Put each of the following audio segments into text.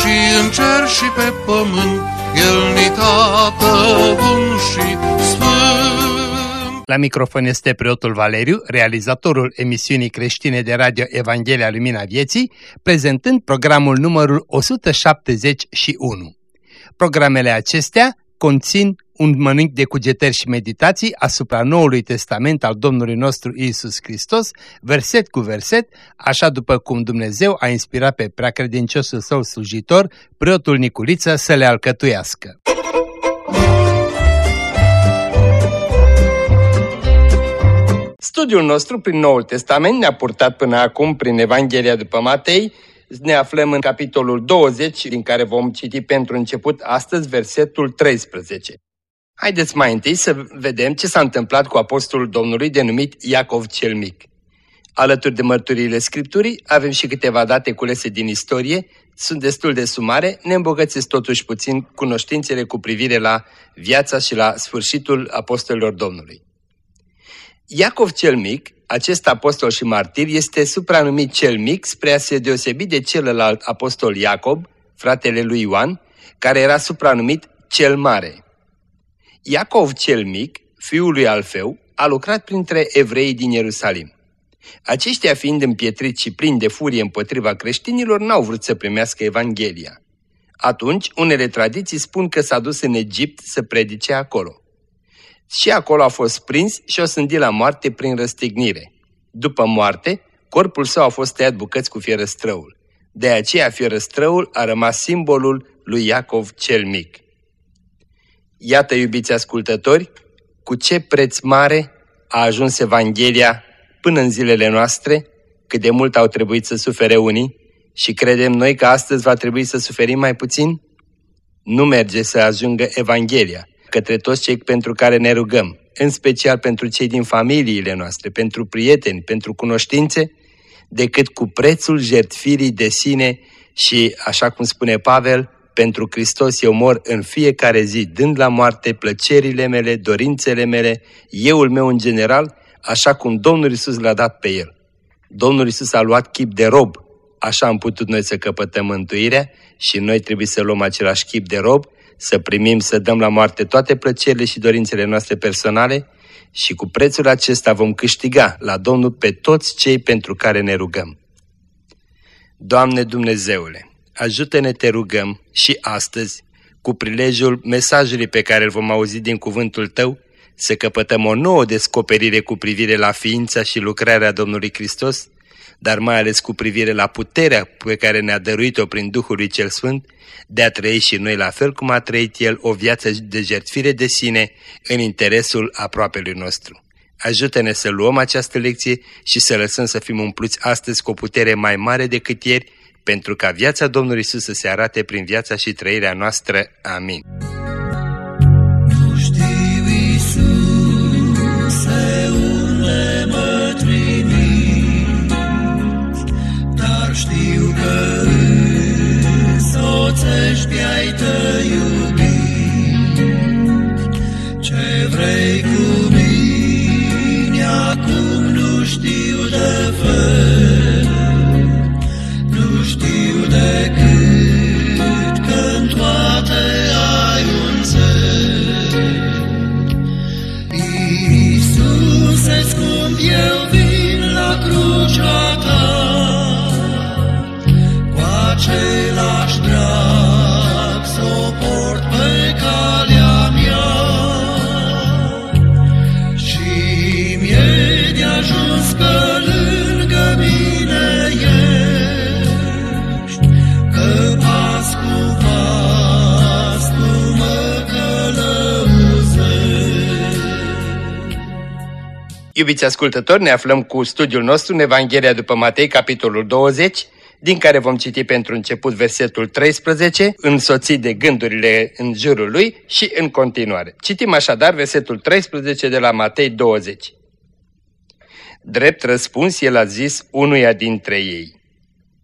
și în cer și pe pământ, El ni tată bun și sfânt. La microfon este preotul Valeriu, realizatorul emisiunii creștine de radio Evanghelia Lumina Vieții, prezentând programul numărul 171. Programele acestea conțin un mănânc de cugetări și meditații asupra Noului Testament al Domnului nostru Isus Hristos, verset cu verset, așa după cum Dumnezeu a inspirat pe preacredinciosul său slujitor, preotul Niculiță, să le alcătuiască. Studiul nostru prin Noul Testament ne-a purtat până acum prin Evanghelia după Matei, ne aflăm în capitolul 20, din care vom citi pentru început astăzi versetul 13. Haideți mai întâi să vedem ce s-a întâmplat cu apostolul Domnului denumit Iacov cel Mic. Alături de mărturiile Scripturii, avem și câteva date culese din istorie, sunt destul de sumare, ne îmbogățesc totuși puțin cunoștințele cu privire la viața și la sfârșitul apostolilor Domnului. Iacov cel Mic acest apostol și martir este supranumit cel mic spre a se deosebi de celălalt apostol Iacob, fratele lui Ioan, care era supranumit cel mare. Iacov cel mic, fiul lui Alfeu, a lucrat printre evrei din Ierusalim. Aceștia fiind împietriți și plini de furie împotriva creștinilor, n-au vrut să primească Evanghelia. Atunci, unele tradiții spun că s-a dus în Egipt să predice acolo. Și acolo a fost prins și o sândit la moarte prin răstignire. După moarte, corpul său a fost tăiat bucăți cu fierăstrăul. De aceea fierăstrăul a rămas simbolul lui Iacov cel mic. Iată, iubiți ascultători, cu ce preț mare a ajuns Evanghelia până în zilele noastre, cât de mult au trebuit să sufere unii și credem noi că astăzi va trebui să suferim mai puțin? Nu merge să ajungă Evanghelia către toți cei pentru care ne rugăm, în special pentru cei din familiile noastre, pentru prieteni, pentru cunoștințe, decât cu prețul jertfirii de sine și, așa cum spune Pavel, pentru Hristos eu mor în fiecare zi, dând la moarte plăcerile mele, dorințele mele, euul meu în general, așa cum Domnul Isus l-a dat pe el. Domnul Isus a luat chip de rob, așa am putut noi să căpătăm mântuirea și noi trebuie să luăm același chip de rob să primim, să dăm la moarte toate plăcerile și dorințele noastre personale și cu prețul acesta vom câștiga la Domnul pe toți cei pentru care ne rugăm. Doamne Dumnezeule, ajută-ne te rugăm și astăzi, cu prilejul mesajului pe care îl vom auzi din cuvântul Tău, să căpătăm o nouă descoperire cu privire la ființa și lucrarea Domnului Hristos, dar mai ales cu privire la puterea pe care ne-a dăruit-o prin Duhul lui Cel Sfânt, de a trăi și noi la fel cum a trăit El o viață de jertfire de sine în interesul aproapelui nostru. Ajută-ne să luăm această lecție și să lăsăm să fim umpluți astăzi cu o putere mai mare decât ieri, pentru ca viața Domnului Isus să se arate prin viața și trăirea noastră. Amin. însoțești pe ai tăi iubit. Ce vrei cu mine acum nu știu de fel, toate ai un țel. Iisuse scump eu vin la crucea ta, cu același Iubiți ascultători, ne aflăm cu studiul nostru în Evanghelia după Matei, capitolul 20, din care vom citi pentru început versetul 13, însoțit de gândurile în jurul lui și în continuare. Citim așadar versetul 13 de la Matei 20. Drept răspuns, el a zis unuia dintre ei,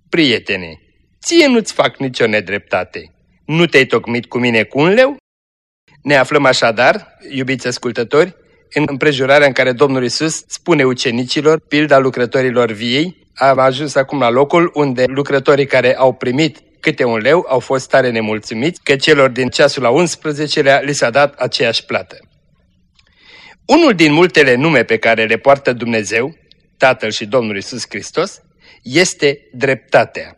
Prietene, ție nu-ți fac nicio nedreptate. Nu te-ai tocmit cu mine cu un leu? Ne aflăm așadar, iubiți ascultători, în împrejurarea în care Domnul Isus spune ucenicilor pilda lucrătorilor viei, am ajuns acum la locul unde lucrătorii care au primit câte un leu au fost tare nemulțumiți că celor din ceasul la 11-lea li s-a dat aceeași plată. Unul din multele nume pe care le poartă Dumnezeu, Tatăl și Domnul Isus Hristos, este dreptatea.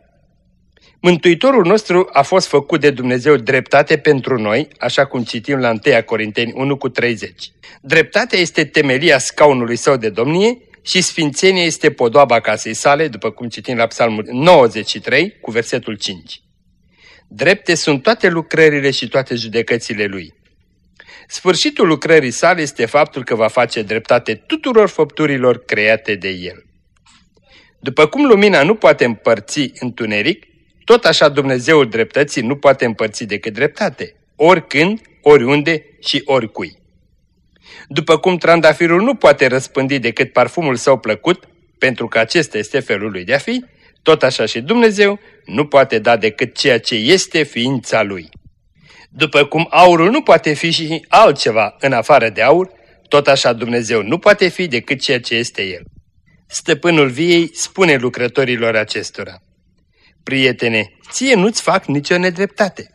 Mântuitorul nostru a fost făcut de Dumnezeu dreptate pentru noi, așa cum citim la 1 Corinteni 1 cu 30. Dreptatea este temelia scaunului său de domnie și sfințenia este podoaba casei sale, după cum citim la Psalmul 93 cu versetul 5. Drepte sunt toate lucrările și toate judecățile lui. Sfârșitul lucrării sale este faptul că va face dreptate tuturor făpturilor create de el. După cum lumina nu poate împărți întuneric, tot așa Dumnezeul dreptății nu poate împărți decât dreptate, oricând, oriunde și oricui. După cum trandafirul nu poate răspândi decât parfumul său plăcut, pentru că acesta este felul lui de a fi, tot așa și Dumnezeu nu poate da decât ceea ce este ființa lui. După cum aurul nu poate fi și altceva în afară de aur, tot așa Dumnezeu nu poate fi decât ceea ce este El. Stăpânul viei spune lucrătorilor acestora, Prietene, ție nu-ți fac nicio nedreptate.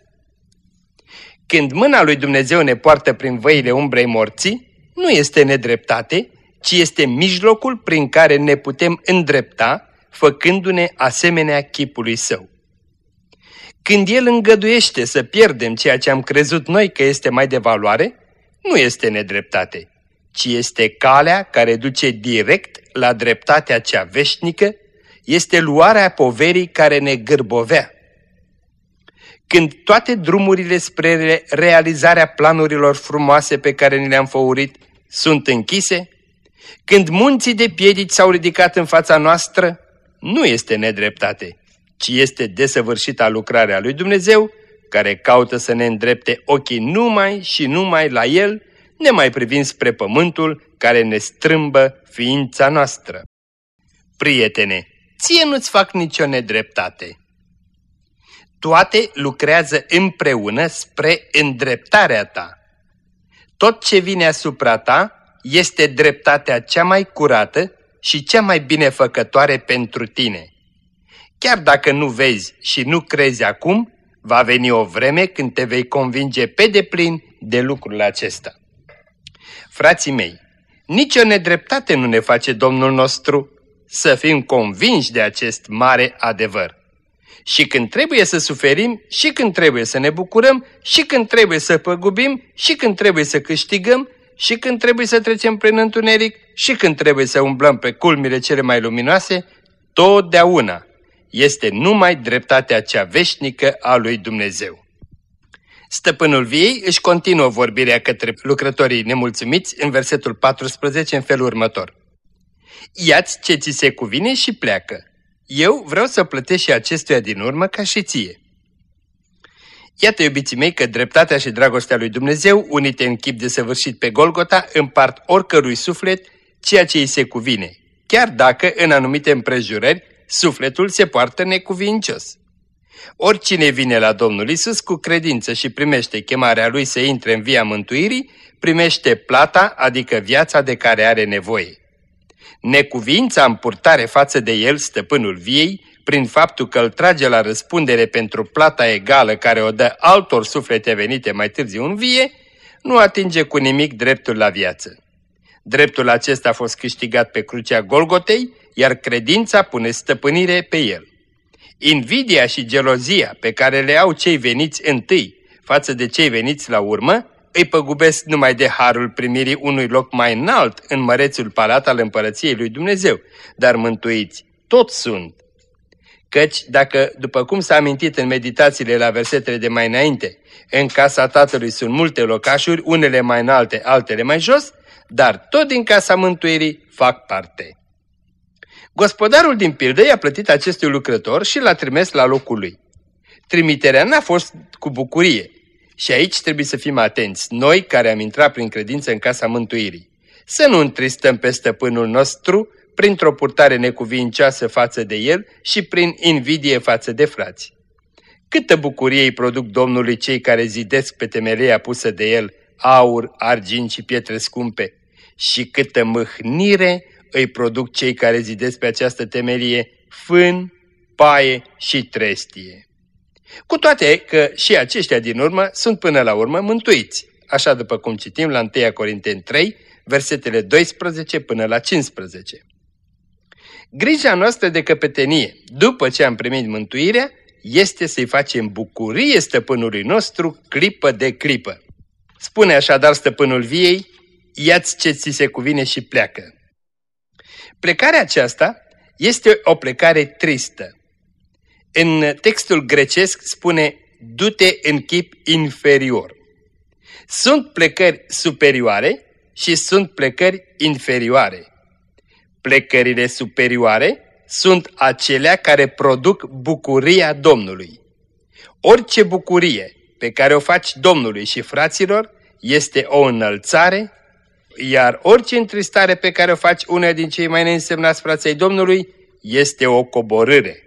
Când mâna lui Dumnezeu ne poartă prin văile umbrei morții, nu este nedreptate, ci este mijlocul prin care ne putem îndrepta, făcându-ne asemenea chipului său. Când El îngăduiește să pierdem ceea ce am crezut noi că este mai de valoare, nu este nedreptate, ci este calea care duce direct la dreptatea cea veșnică, este luarea poverii care ne gârbovea. Când toate drumurile spre realizarea planurilor frumoase pe care ni le-am făurit sunt închise, când munții de piedici s-au ridicat în fața noastră, nu este nedreptate, ci este desăvârșita lucrarea lui Dumnezeu, care caută să ne îndrepte ochii numai și numai la El, nemai privind spre pământul care ne strâmbă ființa noastră. Prietene, ție nu-ți fac nicio nedreptate. Toate lucrează împreună spre îndreptarea ta. Tot ce vine asupra ta este dreptatea cea mai curată și cea mai binefăcătoare pentru tine. Chiar dacă nu vezi și nu crezi acum, va veni o vreme când te vei convinge pe deplin de lucrul acesta. Frații mei, nicio nedreptate nu ne face Domnul nostru să fim convinși de acest mare adevăr. Și când trebuie să suferim, și când trebuie să ne bucurăm, și când trebuie să păgubim, și când trebuie să câștigăm, și când trebuie să trecem prin întuneric, și când trebuie să umblăm pe culmile cele mai luminoase, totdeauna este numai dreptatea cea veșnică a lui Dumnezeu. Stăpânul viei își continuă vorbirea către lucrătorii nemulțumiți în versetul 14 în felul următor. Iați ce ți se cuvine și pleacă. Eu vreau să plătesc și acestuia din urmă ca și ție. Iată, iubiții mei, că dreptatea și dragostea lui Dumnezeu, unite în chip de săvârșit pe Golgota, împart oricărui suflet ceea ce îi se cuvine, chiar dacă, în anumite împrejurări, sufletul se poartă necuvincios. Oricine vine la Domnul Isus cu credință și primește chemarea lui să intre în via mântuirii, primește plata, adică viața de care are nevoie. Necuvința în purtare față de el, stăpânul viei, prin faptul că îl trage la răspundere pentru plata egală care o dă altor suflete venite mai târziu în vie, nu atinge cu nimic dreptul la viață. Dreptul acesta a fost câștigat pe crucea Golgotei, iar credința pune stăpânire pe el. Invidia și gelozia pe care le au cei veniți întâi față de cei veniți la urmă, îi păgubesc numai de harul primirii unui loc mai înalt în mărețul palat al împărăției lui Dumnezeu, dar mântuiți tot sunt. Căci dacă, după cum s-a amintit în meditațiile la versetele de mai înainte, în casa Tatălui sunt multe locașuri, unele mai înalte, altele mai jos, dar tot din casa mântuirii fac parte. Gospodarul din pildă i-a plătit acestui lucrător și l-a trimis la locul lui. Trimiterea n-a fost cu bucurie. Și aici trebuie să fim atenți, noi care am intrat prin credință în casa mântuirii. Să nu întristăm pe stăpânul nostru printr-o purtare necuvincioasă față de el și prin invidie față de frați. Câtă bucurie îi produc Domnului cei care zidesc pe temelia pusă de el aur, argint și pietre scumpe și câtă mâhnire îi produc cei care zidesc pe această temelie fân, paie și trestie. Cu toate că și aceștia din urmă sunt până la urmă mântuiți, așa după cum citim la 1 Corinteni 3, versetele 12 până la 15. Grija noastră de căpetenie, după ce am primit mântuirea, este să-i facem bucurie stăpânului nostru clipă de clipă. Spune așadar stăpânul viei, ia-ți ce ți se cuvine și pleacă. Plecarea aceasta este o plecare tristă. În textul grecesc spune, du-te în chip inferior. Sunt plecări superioare și sunt plecări inferioare. Plecările superioare sunt acelea care produc bucuria Domnului. Orice bucurie pe care o faci Domnului și fraților este o înălțare, iar orice întristare pe care o faci unei din cei mai neînsemnați frații Domnului este o coborâre.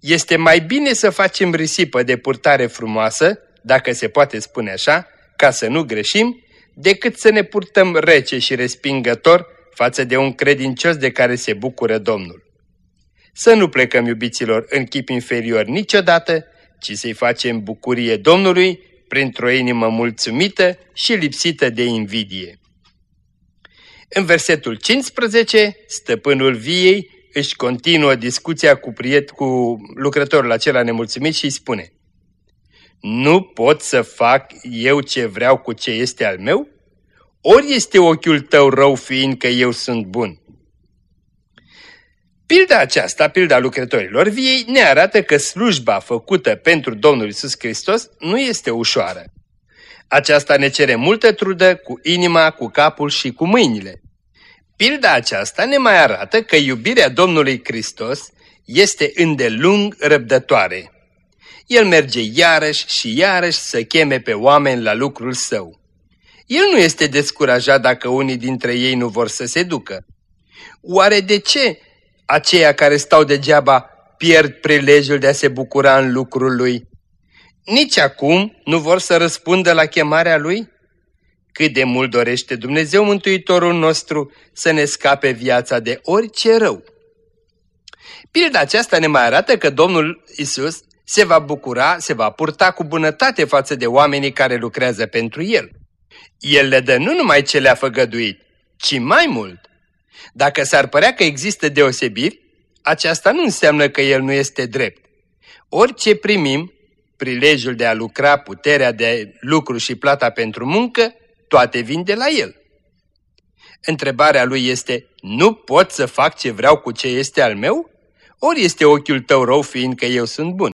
Este mai bine să facem risipă de purtare frumoasă, dacă se poate spune așa, ca să nu greșim, decât să ne purtăm rece și respingător față de un credincios de care se bucură Domnul. Să nu plecăm, iubiților, în chip inferior niciodată, ci să-i facem bucurie Domnului printr-o inimă mulțumită și lipsită de invidie. În versetul 15, stăpânul viei își continuă discuția cu, priet, cu lucrătorul acela nemulțumit și îi spune Nu pot să fac eu ce vreau cu ce este al meu? Ori este ochiul tău rău fiindcă eu sunt bun? Pilda aceasta, pilda lucrătorilor viei, ne arată că slujba făcută pentru Domnul Isus Hristos nu este ușoară. Aceasta ne cere multă trudă cu inima, cu capul și cu mâinile. Pilda aceasta ne mai arată că iubirea Domnului Hristos este îndelung răbdătoare. El merge iarăși și iarăși să cheme pe oameni la lucrul său. El nu este descurajat dacă unii dintre ei nu vor să se ducă. Oare de ce aceia care stau degeaba pierd prilejul de a se bucura în lucrul lui? Nici acum nu vor să răspundă la chemarea lui? Cât de mult dorește Dumnezeu Mântuitorul nostru să ne scape viața de orice rău. Pilda aceasta ne mai arată că Domnul Isus se va bucura, se va purta cu bunătate față de oamenii care lucrează pentru El. El le dă nu numai ce le-a făgăduit, ci mai mult. Dacă s-ar părea că există deosebiri, aceasta nu înseamnă că El nu este drept. Orice primim, prilejul de a lucra, puterea de lucru și plata pentru muncă, toate vin de la El. Întrebarea lui este, nu pot să fac ce vreau cu ce este al meu? Ori este ochiul tău rău fiindcă eu sunt bun?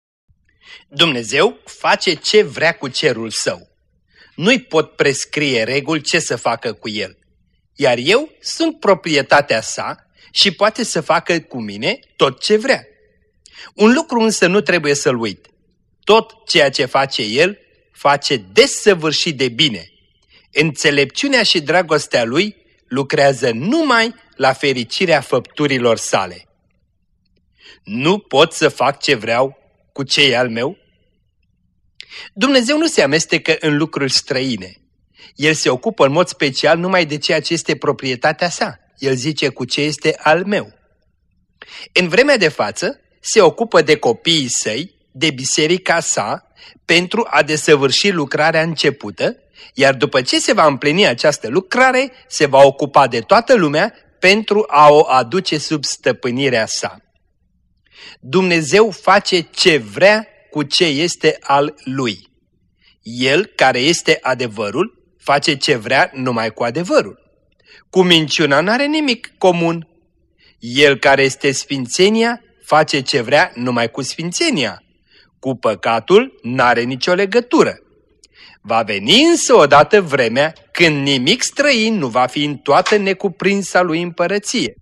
Dumnezeu face ce vrea cu cerul său. Nu-i pot prescrie reguli ce să facă cu el. Iar eu sunt proprietatea sa și poate să facă cu mine tot ce vrea. Un lucru însă nu trebuie să-l uit. Tot ceea ce face el, face desăvârșit de bine – înțelepciunea și dragostea lui lucrează numai la fericirea făpturilor sale. Nu pot să fac ce vreau cu ce e al meu? Dumnezeu nu se amestecă în lucruri străine. El se ocupă în mod special numai de ceea ce este proprietatea sa. El zice cu ce este al meu. În vremea de față, se ocupă de copiii săi, de biserica sa, pentru a desăvârși lucrarea începută iar după ce se va împlini această lucrare, se va ocupa de toată lumea pentru a o aduce sub stăpânirea sa. Dumnezeu face ce vrea cu ce este al lui. El, care este adevărul, face ce vrea numai cu adevărul. Cu minciuna n-are nimic comun. El care este sfințenia, face ce vrea numai cu sfințenia. Cu păcatul n-are nicio legătură. Va veni însă odată vremea când nimic străin nu va fi în toată necuprinsa lui împărăție.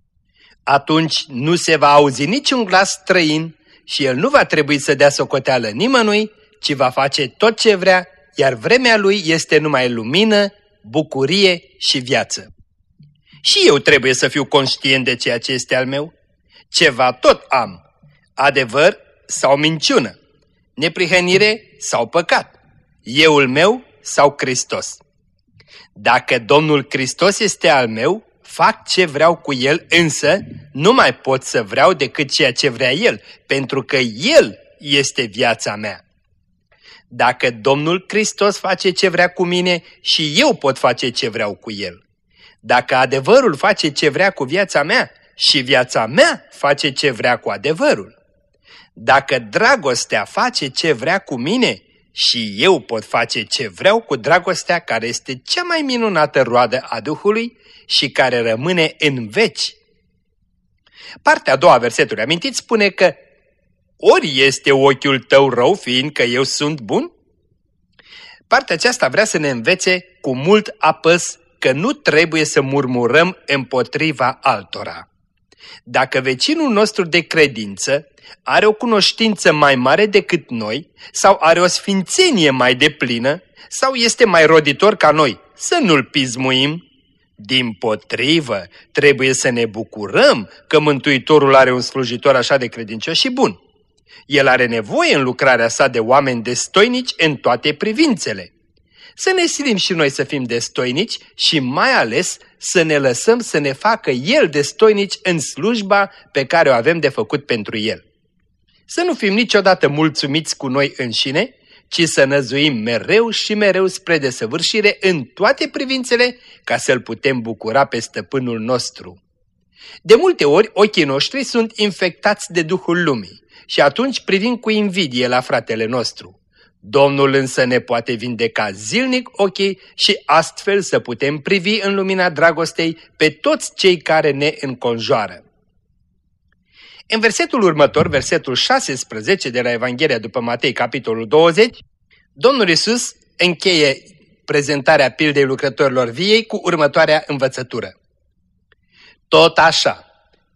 Atunci nu se va auzi niciun glas străin și el nu va trebui să dea socoteală nimănui, ci va face tot ce vrea, iar vremea lui este numai lumină, bucurie și viață. Și eu trebuie să fiu conștient de ceea ce este al meu. Ceva tot am, adevăr sau minciună, neprihănire sau păcat, euul meu sau Hristos. Dacă Domnul Hristos este al meu, fac ce vreau cu El, însă nu mai pot să vreau decât ceea ce vrea El, pentru că El este viața mea. Dacă Domnul Hristos face ce vrea cu mine și eu pot face ce vreau cu El. Dacă adevărul face ce vrea cu viața mea și viața mea face ce vrea cu adevărul. Dacă dragostea face ce vrea cu mine și eu pot face ce vreau cu dragostea care este cea mai minunată roadă a Duhului și care rămâne în veci. Partea a doua a versetului amintit spune că ori este ochiul tău rău fiindcă eu sunt bun? Partea aceasta vrea să ne învețe cu mult apăs că nu trebuie să murmurăm împotriva altora. Dacă vecinul nostru de credință are o cunoștință mai mare decât noi sau are o sfințenie mai deplină sau este mai roditor ca noi, să nu-l pismuim. Din potrivă, trebuie să ne bucurăm că Mântuitorul are un slujitor așa de credincios și bun. El are nevoie în lucrarea sa de oameni destoinici în toate privințele. Să ne silim și noi să fim destoinici și mai ales să ne lăsăm să ne facă El destoinici în slujba pe care o avem de făcut pentru El. Să nu fim niciodată mulțumiți cu noi înșine, ci să năzuim mereu și mereu spre desăvârșire în toate privințele ca să-L putem bucura pe stăpânul nostru. De multe ori ochii noștri sunt infectați de Duhul Lumii și atunci privim cu invidie la fratele nostru. Domnul însă ne poate vindeca zilnic ochii și astfel să putem privi în lumina dragostei pe toți cei care ne înconjoară. În versetul următor, versetul 16 de la Evanghelia după Matei, capitolul 20, Domnul Isus încheie prezentarea pildei lucrătorilor viei cu următoarea învățătură. Tot așa,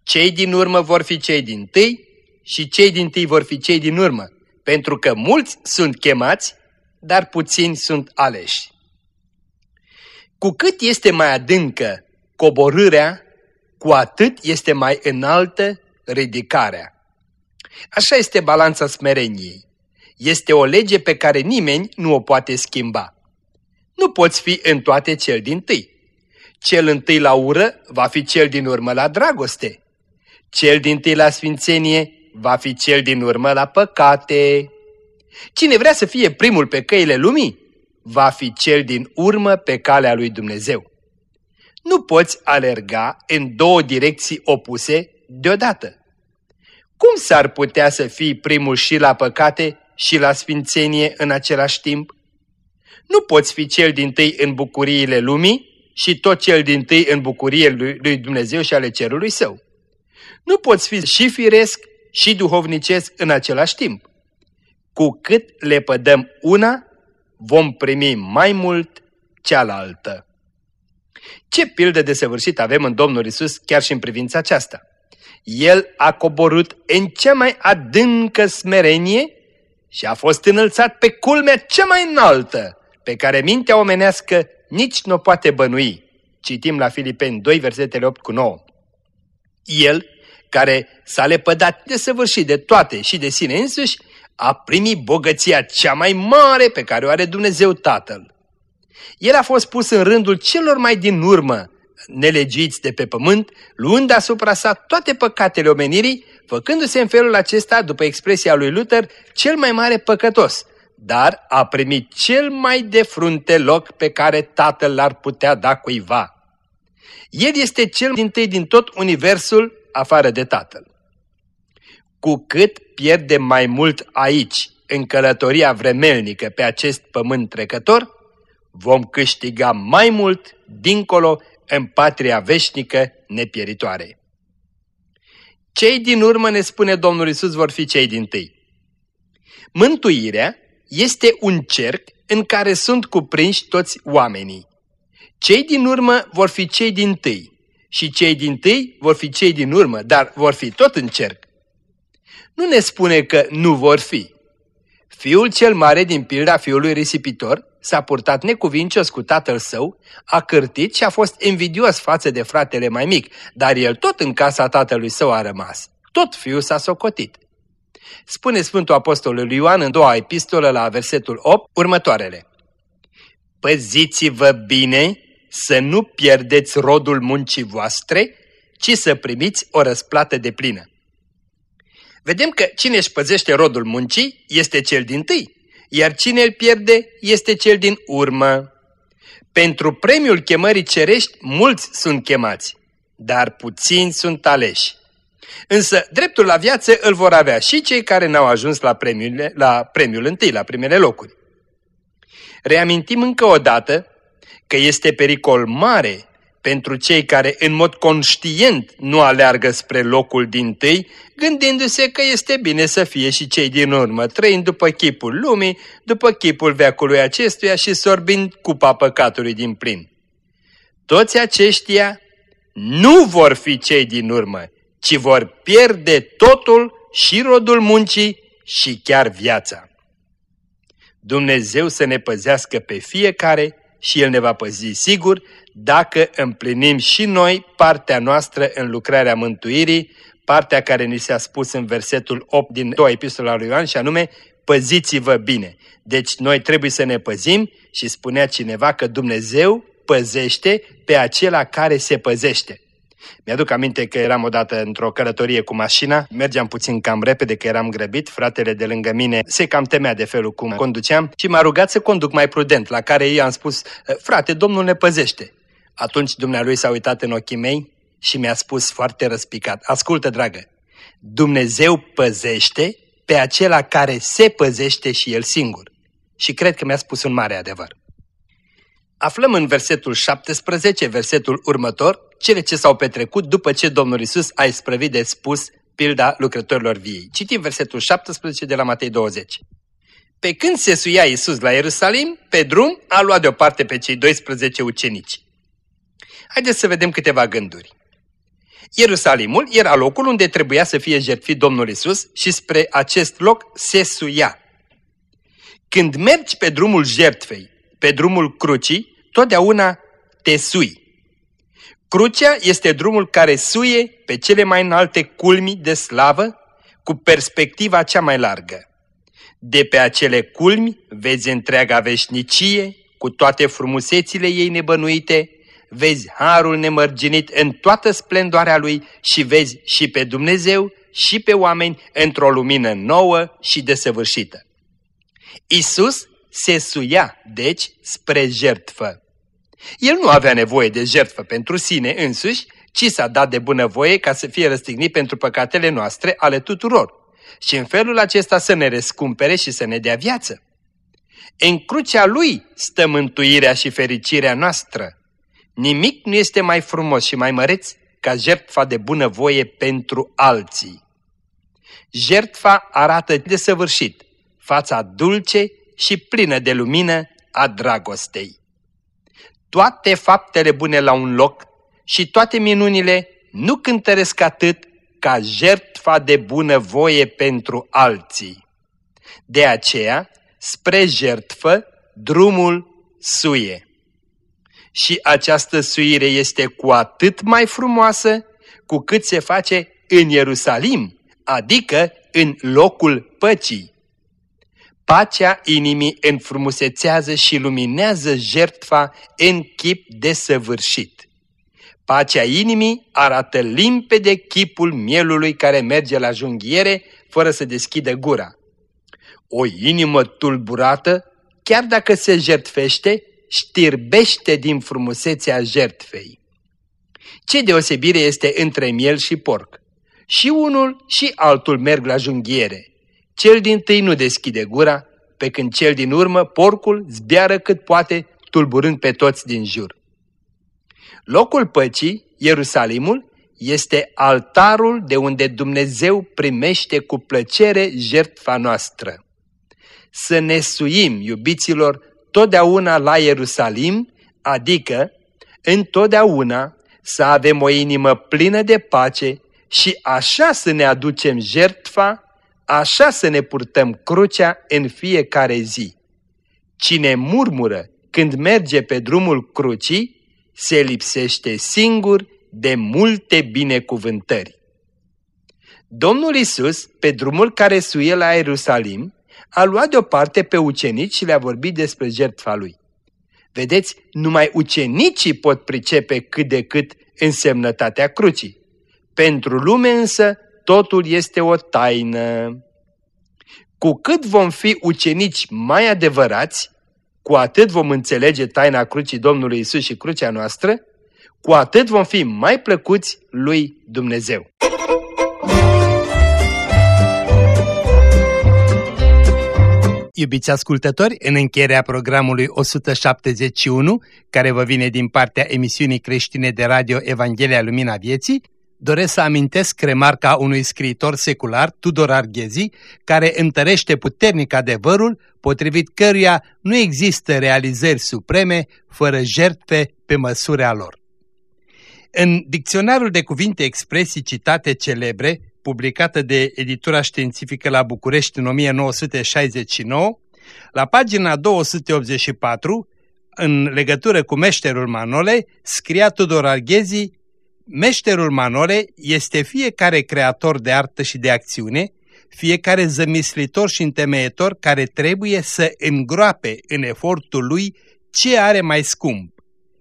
cei din urmă vor fi cei din tâi și cei din tâi vor fi cei din urmă, pentru că mulți sunt chemați, dar puțini sunt aleși. Cu cât este mai adâncă coborârea, cu atât este mai înaltă ridicarea. Așa este balanța smereniei. Este o lege pe care nimeni nu o poate schimba. Nu poți fi în toate cel din tâi. Cel întâi la ură va fi cel din urmă la dragoste. Cel din tâi la sfințenie va fi cel din urmă la păcate. Cine vrea să fie primul pe căile lumii, va fi cel din urmă pe calea lui Dumnezeu. Nu poți alerga în două direcții opuse deodată. Cum s-ar putea să fii primul și la păcate și la sfințenie în același timp? Nu poți fi cel din tâi în bucuriile lumii și tot cel din tâi în bucurie lui Dumnezeu și ale cerului său. Nu poți fi și firesc și duhovnicesc în același timp. Cu cât le pădăm una, vom primi mai mult cealaltă. Ce pildă de săvârșit avem în Domnul Isus chiar și în privința aceasta? El a coborât în cea mai adâncă smerenie și a fost înălțat pe culmea cea mai înaltă, pe care mintea omenească nici nu poate bănui. Citim la Filipeni 2, versetele 8 cu 9. El, care s-a lepădat de săvârșit de toate și de sine însuși, a primit bogăția cea mai mare pe care o are Dumnezeu Tatăl. El a fost pus în rândul celor mai din urmă, nelegiți de pe pământ, luând asupra sa toate păcatele omenirii, făcându-se în felul acesta, după expresia lui Luther, cel mai mare păcătos, dar a primit cel mai de frunte loc pe care tatăl l-ar putea da cuiva. El este cel din tâi din tot universul afară de tatăl. Cu cât pierde mai mult aici, în călătoria vremelnică pe acest pământ trecător, vom câștiga mai mult dincolo în patria veșnică nepieritoare. Cei din urmă, ne spune Domnul Isus, vor fi cei din tâi. Mântuirea este un cerc în care sunt cuprinși toți oamenii. Cei din urmă vor fi cei din tâi Și cei din tâi vor fi cei din urmă, dar vor fi tot în cerc. Nu ne spune că nu vor fi. Fiul cel mare din pilda fiului risipitor s-a purtat necuvincios cu tatăl său, a cârtit și a fost invidios față de fratele mai mic, dar el tot în casa tatălui său a rămas. Tot fiul s-a socotit. Spune Sfântul Apostol lui Ioan în doua epistolă la versetul 8 următoarele. Păziți-vă bine să nu pierdeți rodul muncii voastre, ci să primiți o răsplată de plină. Vedem că cine își păzește rodul muncii este cel din tâi, iar cine îl pierde este cel din urmă. Pentru premiul chemării cerești mulți sunt chemați, dar puțini sunt aleși. Însă dreptul la viață îl vor avea și cei care n-au ajuns la, premiul, la premiul întâi, la primele locuri. Reamintim încă o dată că este pericol mare pentru cei care în mod conștient nu aleargă spre locul din tâi, gândindu-se că este bine să fie și cei din urmă, trăind după chipul lumii, după chipul veacului acestuia și sorbind cupa păcatului din plin. Toți aceștia nu vor fi cei din urmă, ci vor pierde totul și rodul muncii și chiar viața. Dumnezeu să ne păzească pe fiecare și El ne va păzi sigur dacă împlinim și noi partea noastră în lucrarea mântuirii, partea care ni s-a spus în versetul 8 din doua epistola lui Ioan și anume, păziți-vă bine. Deci noi trebuie să ne păzim și spunea cineva că Dumnezeu păzește pe acela care se păzește. Mi-aduc aminte că eram odată într-o călătorie cu mașina, mergeam puțin cam repede că eram grăbit, fratele de lângă mine se cam temea de felul cum conduceam și m-a rugat să conduc mai prudent, la care i-am spus, frate, Domnul ne păzește. Atunci dumnealui s-a uitat în ochii mei și mi-a spus foarte răspicat, ascultă dragă, Dumnezeu păzește pe acela care se păzește și el singur. Și cred că mi-a spus un mare adevăr. Aflăm în versetul 17, versetul următor, cele ce s-au petrecut după ce Domnul Isus a isprăvit de spus pilda lucrătorilor viei. Citim versetul 17 de la Matei 20. Pe când se suia Isus la Ierusalim, pe drum a luat deoparte pe cei 12 ucenici. Haideți să vedem câteva gânduri. Ierusalimul era locul unde trebuia să fie jertfit Domnul Isus și spre acest loc se suia. Când mergi pe drumul jertfei, pe drumul crucii, totdeauna te sui. Crucea este drumul care suie pe cele mai înalte culmi de slavă cu perspectiva cea mai largă. De pe acele culmi vezi întreaga veșnicie cu toate frumusețile ei nebănuite, vezi harul nemărginit în toată splendoarea lui și vezi și pe Dumnezeu și pe oameni într-o lumină nouă și desăvârșită. Isus se suia, deci, spre jertfă. El nu avea nevoie de jertfă pentru sine însuși, ci s-a dat de bunăvoie ca să fie răstignit pentru păcatele noastre ale tuturor și în felul acesta să ne răscumpere și să ne dea viață. În crucea lui stă mântuirea și fericirea noastră. Nimic nu este mai frumos și mai măreț ca jertfa de bunăvoie pentru alții. Jertfa arată desăvârșit fața dulce și plină de lumină a dragostei. Toate faptele bune la un loc și toate minunile nu cântăresc atât ca jertfa de bunăvoie pentru alții. De aceea, spre jertfă, drumul suie. Și această suire este cu atât mai frumoasă cu cât se face în Ierusalim, adică în locul păcii. Pacea inimii înfrumusețează și luminează jertfa în chip desăvârșit. Pacea inimii arată limpede chipul mielului care merge la junghiere fără să deschidă gura. O inimă tulburată, chiar dacă se jertfește, știrbește din frumusețea jertfei. Ce deosebire este între miel și porc? Și unul și altul merg la junghiere. Cel din tâi nu deschide gura, pe când cel din urmă, porcul, zbiară cât poate, tulburând pe toți din jur. Locul păcii, Ierusalimul, este altarul de unde Dumnezeu primește cu plăcere jertfa noastră. Să ne suim, iubiților, totdeauna la Ierusalim, adică întotdeauna să avem o inimă plină de pace și așa să ne aducem jertfa, așa să ne purtăm crucea în fiecare zi. Cine murmură când merge pe drumul crucii, se lipsește singur de multe binecuvântări. Domnul Isus, pe drumul care suie la Ierusalim, a luat deoparte pe ucenici și le-a vorbit despre jertfa lui. Vedeți, numai ucenicii pot pricepe cât de cât însemnătatea crucii. Pentru lume însă totul este o taină. Cu cât vom fi ucenici mai adevărați, cu atât vom înțelege taina crucii Domnului Isus și crucea noastră, cu atât vom fi mai plăcuți lui Dumnezeu. Iubiți ascultători, în încheierea programului 171, care vă vine din partea emisiunii creștine de radio Evanghelia Lumina Vieții, doresc să amintesc remarca unui scriitor secular, Tudor Arghezi, care întărește puternic adevărul, potrivit căruia nu există realizări supreme fără jertfe pe măsura lor. În dicționarul de cuvinte expresii citate celebre, publicată de editura științifică la București în 1969, la pagina 284, în legătură cu meșterul Manole, scria Tudor Arghezi, Meșterul Manole este fiecare creator de artă și de acțiune, fiecare zămislitor și întemeietor care trebuie să îngroape în efortul lui ce are mai scump.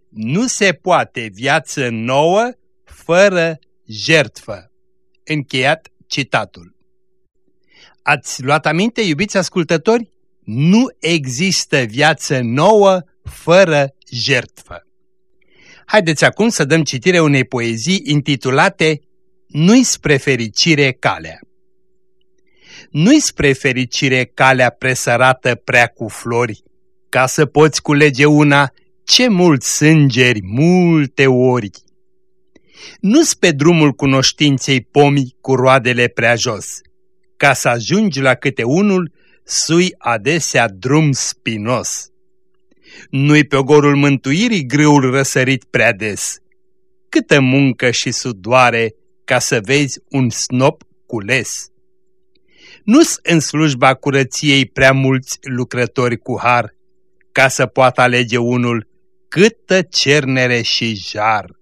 Nu se poate viață nouă fără jertfă. Încheiat citatul. Ați luat aminte, iubiți ascultători? Nu există viață nouă fără jertfă. Haideți acum să dăm citire unei poezii intitulate Nu-i spre fericire calea. Nu-i spre fericire calea presărată prea cu flori, ca să poți culege una ce mulți sângeri multe ori nu pe drumul cunoștinței pomii cu roadele prea jos. Ca să ajungi la câte unul, sui adesea drum spinos. Nu-i pe ogorul mântuirii grâul răsărit prea des. Câtă muncă și sudoare ca să vezi un snop cules. Nu-s în slujba curăției prea mulți lucrători cu har, ca să poată alege unul câtă cernere și jar.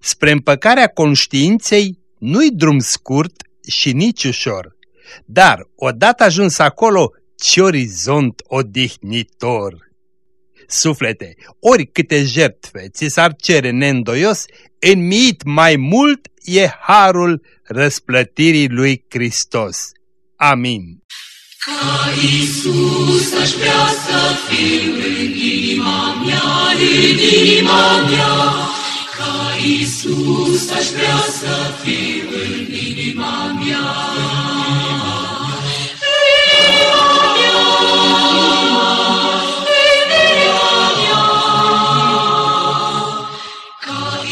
Spre împăcarea conștiinței nu-i drum scurt și nici ușor, dar odată ajuns acolo, ce orizont odihnitor! Suflete, ori câte jertfe ți s-ar cere neîndoios, înmiit mai mult e harul răsplătirii lui Hristos. Amin. Ca Iisus aș vrea să fiu în inima mea, în inima mea, Iisus aș vrea să fiu în inima mea.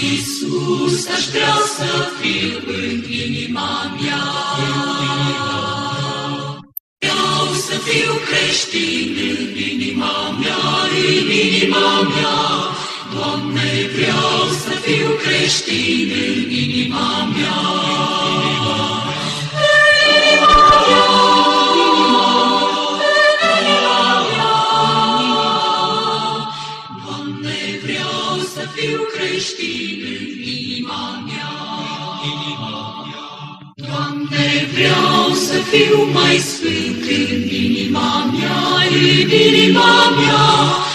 Iisus aș vrea să fiu în inima mea. Vreau să fiu creștin în inima mea, în inima mea. Doamne, vreau să fiu creștin în inima mea. Doamne, vreau să fiu creștin în inima mea. Doamne, vreau să fiu mai sfânt în inima mea, în inima mea